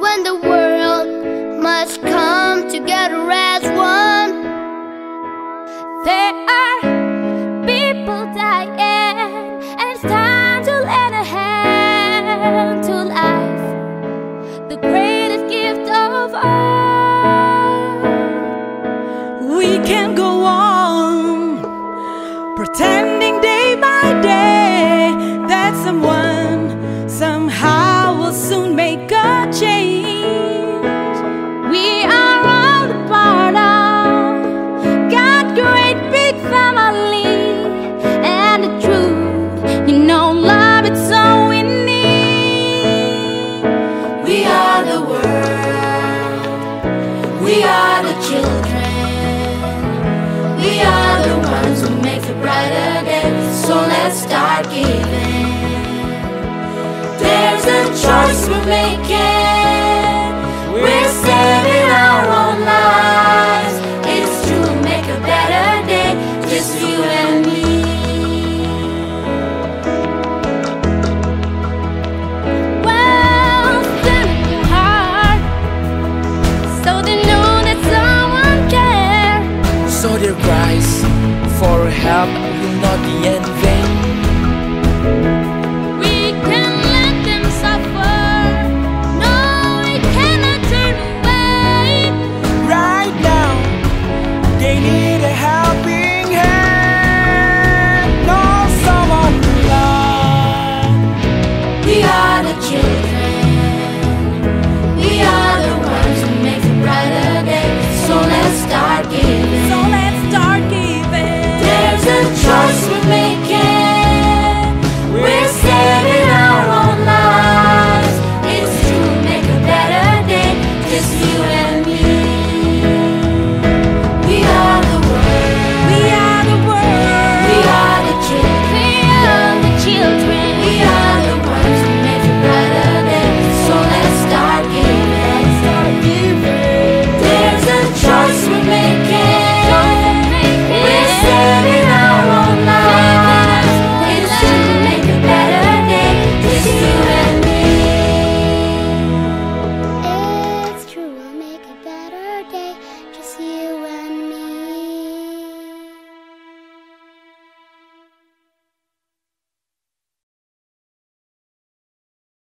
when the world must come together as one. There are people dying, and it's time to lend a hand to life, the greatest gift of all. We can go on pretending day by day that someone somehow will soon make a change. Are the world. We are the children. We are the ones who make a brighter day. So let's start giving. There's a choice we're making. So their cries for help will not be